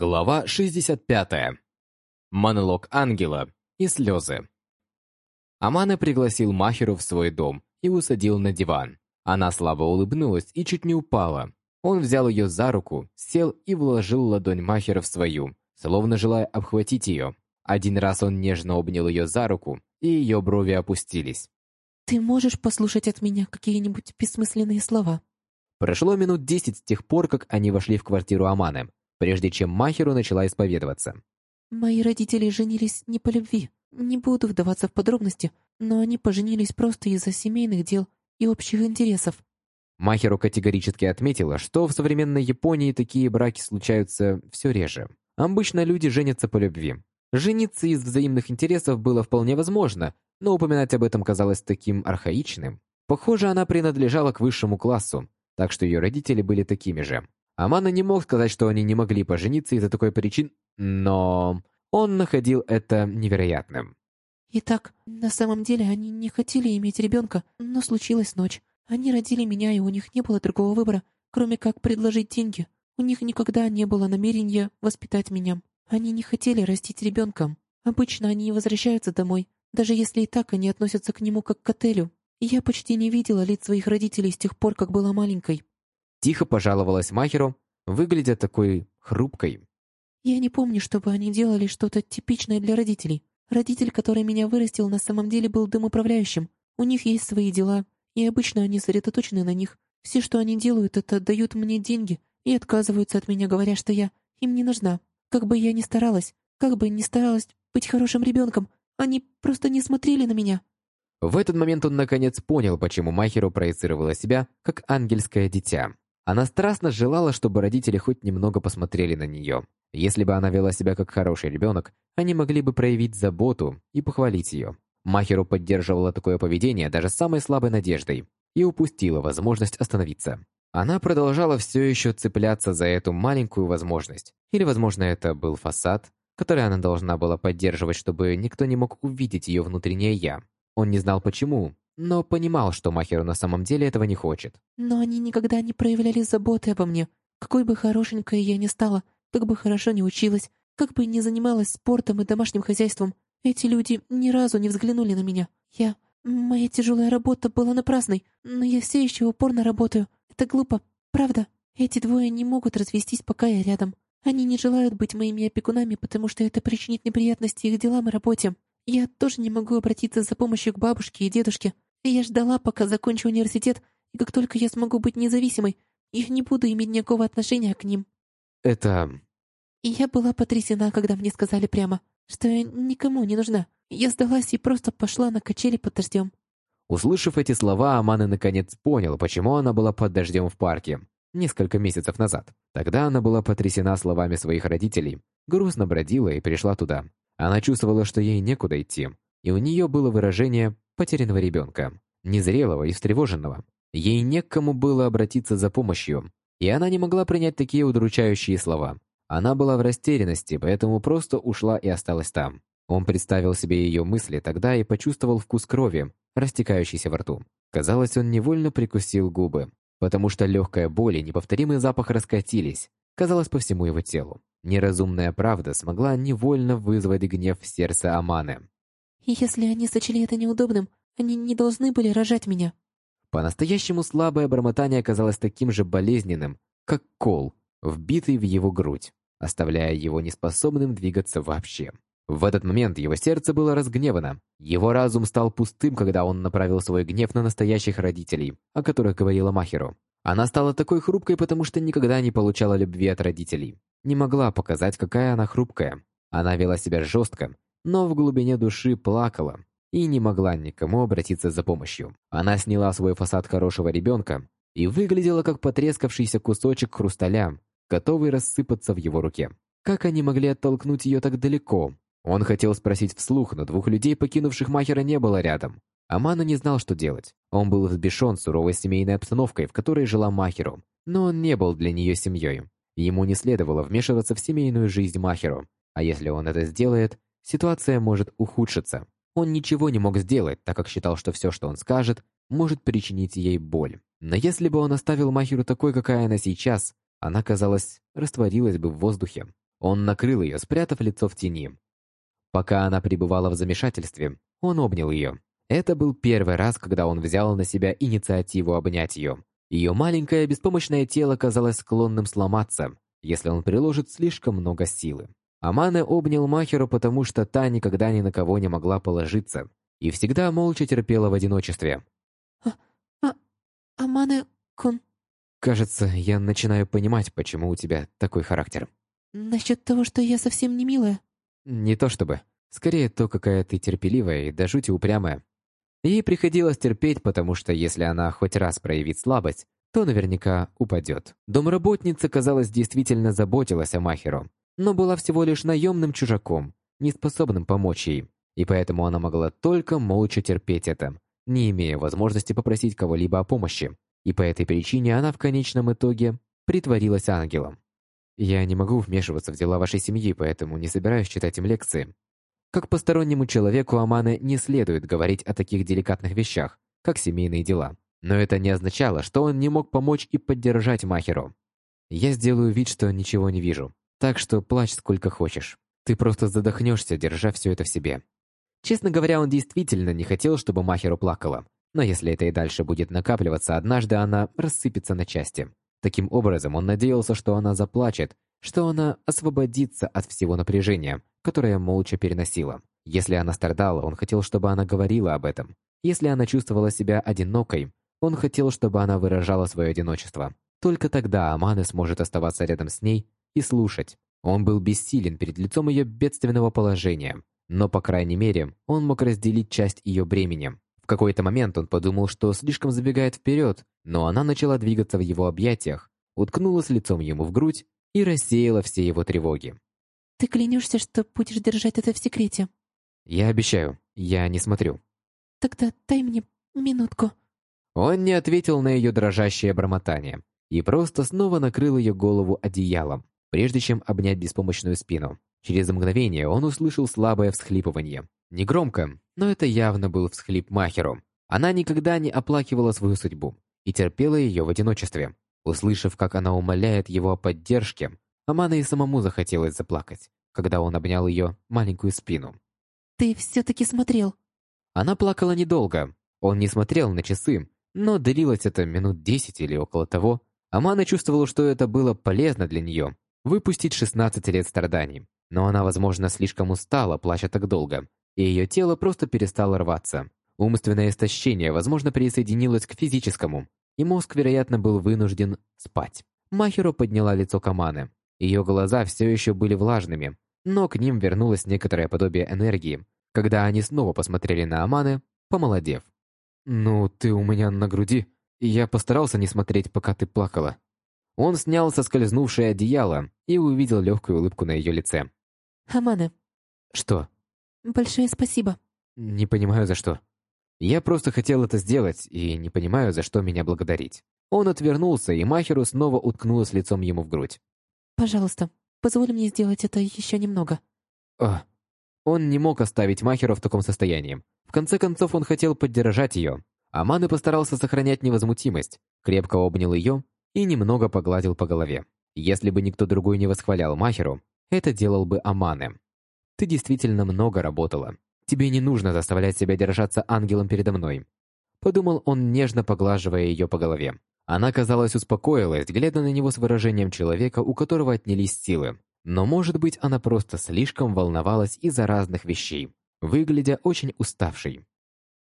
Глава 65. Монолог ангела и слезы. Амана пригласил Махеру в свой дом и усадил на диван. Она слабо улыбнулась и чуть не упала. Он взял ее за руку, сел и вложил ладонь Махера в свою, словно желая обхватить ее. Один раз он нежно обнял ее за руку, и ее брови опустились. «Ты можешь послушать от меня какие-нибудь бессмысленные слова?» Прошло минут десять с тех пор, как они вошли в квартиру Аманы прежде чем Махеру начала исповедоваться. «Мои родители женились не по любви. Не буду вдаваться в подробности, но они поженились просто из-за семейных дел и общих интересов». Махеру категорически отметила, что в современной Японии такие браки случаются все реже. Обычно люди женятся по любви. Жениться из взаимных интересов было вполне возможно, но упоминать об этом казалось таким архаичным. Похоже, она принадлежала к высшему классу, так что ее родители были такими же. Амана не мог сказать, что они не могли пожениться из-за такой причин, но он находил это невероятным. Итак, на самом деле они не хотели иметь ребенка, но случилась ночь. Они родили меня, и у них не было другого выбора, кроме как предложить деньги. У них никогда не было намерения воспитать меня. Они не хотели растить ребенка. Обычно они не возвращаются домой, даже если и так они относятся к нему как к отелю. Я почти не видела лиц своих родителей с тех пор, как была маленькой. Тихо пожаловалась Махеру, выглядя такой хрупкой. «Я не помню, чтобы они делали что-то типичное для родителей. Родитель, который меня вырастил, на самом деле был домоуправляющим. У них есть свои дела, и обычно они сосредоточены на них. Все, что они делают, это дают мне деньги и отказываются от меня, говоря, что я им не нужна. Как бы я ни старалась, как бы ни старалась быть хорошим ребенком, они просто не смотрели на меня». В этот момент он наконец понял, почему Махеру проецировала себя как ангельское дитя. Она страстно желала, чтобы родители хоть немного посмотрели на нее. Если бы она вела себя как хороший ребенок, они могли бы проявить заботу и похвалить ее. Махеру поддерживала такое поведение даже самой слабой надеждой и упустила возможность остановиться. Она продолжала все еще цепляться за эту маленькую возможность. Или, возможно, это был фасад, который она должна была поддерживать, чтобы никто не мог увидеть ее внутреннее «я». Он не знал почему, но понимал, что Махеру на самом деле этого не хочет. «Но они никогда не проявляли заботы обо мне. Какой бы хорошенькой я ни стала, как бы хорошо не училась, как бы не занималась спортом и домашним хозяйством, эти люди ни разу не взглянули на меня. Я... Моя тяжелая работа была напрасной, но я все еще упорно работаю. Это глупо, правда? Эти двое не могут развестись, пока я рядом. Они не желают быть моими опекунами, потому что это причинит неприятности их делам и работе. Я тоже не могу обратиться за помощью к бабушке и дедушке. Я ждала, пока закончу университет, и как только я смогу быть независимой, я не буду иметь никакого отношения к ним. Это... И я была потрясена, когда мне сказали прямо, что я никому не нужна. Я сдалась и просто пошла на качели под дождем. Услышав эти слова, Амана наконец понял, почему она была под дождем в парке несколько месяцев назад. Тогда она была потрясена словами своих родителей, грустно бродила и пришла туда. Она чувствовала, что ей некуда идти, и у нее было выражение потерянного ребенка, незрелого и встревоженного. Ей не к кому было обратиться за помощью, и она не могла принять такие удручающие слова. Она была в растерянности, поэтому просто ушла и осталась там. Он представил себе ее мысли тогда и почувствовал вкус крови, растекающейся во рту. Казалось, он невольно прикусил губы, потому что легкая боль и неповторимый запах раскатились, казалось, по всему его телу. Неразумная правда смогла невольно вызвать гнев в сердце Аманы. Если они сочли это неудобным, они не должны были рожать меня. По-настоящему слабое бормотание оказалось таким же болезненным, как кол, вбитый в его грудь, оставляя его неспособным двигаться вообще. В этот момент его сердце было разгневано. Его разум стал пустым, когда он направил свой гнев на настоящих родителей, о которых говорила Махеру. Она стала такой хрупкой, потому что никогда не получала любви от родителей. Не могла показать, какая она хрупкая. Она вела себя жестко, но в глубине души плакала и не могла никому обратиться за помощью. Она сняла свой фасад хорошего ребенка и выглядела как потрескавшийся кусочек хрусталя, готовый рассыпаться в его руке. Как они могли оттолкнуть ее так далеко? Он хотел спросить вслух, но двух людей, покинувших Махера, не было рядом. Амана не знал, что делать. Он был взбешен суровой семейной обстановкой, в которой жила Махеру, но он не был для нее семьей. Ему не следовало вмешиваться в семейную жизнь Махеру, а если он это сделает, ситуация может ухудшиться. Он ничего не мог сделать, так как считал, что все, что он скажет, может причинить ей боль. Но если бы он оставил Махеру такой, какая она сейчас, она, казалось, растворилась бы в воздухе. Он накрыл ее, спрятав лицо в тени. Пока она пребывала в замешательстве, он обнял ее. Это был первый раз, когда он взял на себя инициативу обнять ее. Ее маленькое беспомощное тело казалось склонным сломаться, если он приложит слишком много силы. Амане обнял Махеру, потому что та никогда ни на кого не могла положиться и всегда молча терпела в одиночестве. «А... а... Амане-кун...» «Кажется, я начинаю понимать, почему у тебя такой характер». «Насчет того, что я совсем не милая?» «Не то чтобы. Скорее, то, какая ты терпеливая и до жути упрямая. Ей приходилось терпеть, потому что если она хоть раз проявит слабость, то наверняка упадет. Домработница, казалось, действительно заботилась о Махеру, но была всего лишь наемным чужаком, неспособным помочь ей, и поэтому она могла только молча терпеть это, не имея возможности попросить кого-либо о помощи, и по этой причине она в конечном итоге притворилась ангелом. Я не могу вмешиваться в дела вашей семьи, поэтому не собираюсь читать им лекции. Как постороннему человеку Аманы не следует говорить о таких деликатных вещах, как семейные дела. Но это не означало, что он не мог помочь и поддержать Махеру. Я сделаю вид, что ничего не вижу. Так что плачь сколько хочешь. Ты просто задохнешься, держа все это в себе. Честно говоря, он действительно не хотел, чтобы Махеру плакала. Но если это и дальше будет накапливаться, однажды она рассыпется на части. Таким образом, он надеялся, что она заплачет, что она освободится от всего напряжения, которое молча переносила. Если она страдала, он хотел, чтобы она говорила об этом. Если она чувствовала себя одинокой, он хотел, чтобы она выражала свое одиночество. Только тогда Аманы сможет оставаться рядом с ней и слушать. Он был бессилен перед лицом ее бедственного положения, но, по крайней мере, он мог разделить часть ее бремени. В какой-то момент он подумал, что слишком забегает вперед, но она начала двигаться в его объятиях, уткнулась лицом ему в грудь и рассеяла все его тревоги. «Ты клянешься, что будешь держать это в секрете?» «Я обещаю, я не смотрю». «Тогда дай мне минутку». Он не ответил на ее дрожащее бормотание и просто снова накрыл ее голову одеялом прежде чем обнять беспомощную спину. Через мгновение он услышал слабое всхлипывание. Негромко, но это явно был всхлип Махеру. Она никогда не оплакивала свою судьбу и терпела ее в одиночестве. Услышав, как она умоляет его о поддержке, Амана и самому захотелось заплакать, когда он обнял ее маленькую спину. «Ты все-таки смотрел?» Она плакала недолго. Он не смотрел на часы, но длилось это минут десять или около того. Амана чувствовала, что это было полезно для нее, выпустить 16 лет страданий. Но она, возможно, слишком устала, плача так долго, и ее тело просто перестало рваться. Умственное истощение, возможно, присоединилось к физическому, и мозг, вероятно, был вынужден спать. Махеро подняла лицо Каманы. Ее глаза все еще были влажными, но к ним вернулось некоторое подобие энергии, когда они снова посмотрели на Аманы, помолодев. «Ну, ты у меня на груди, я постарался не смотреть, пока ты плакала». Он снял соскользнувшее одеяло и увидел легкую улыбку на ее лице. «Амане». «Что?» «Большое спасибо». «Не понимаю, за что». «Я просто хотел это сделать, и не понимаю, за что меня благодарить». Он отвернулся, и Махеру снова уткнулась лицом ему в грудь. «Пожалуйста, позволь мне сделать это еще немного». Ох. Он не мог оставить Махеру в таком состоянии. В конце концов, он хотел поддержать ее. Аманы постарался сохранять невозмутимость, крепко обнял ее и немного погладил по голове. Если бы никто другой не восхвалял Махеру, это делал бы Аманы. Ты действительно много работала. Тебе не нужно заставлять себя держаться ангелом передо мной. Подумал он, нежно поглаживая ее по голове. Она, казалось, успокоилась, глядя на него с выражением человека, у которого отнялись силы. Но, может быть, она просто слишком волновалась из-за разных вещей, выглядя очень уставшей.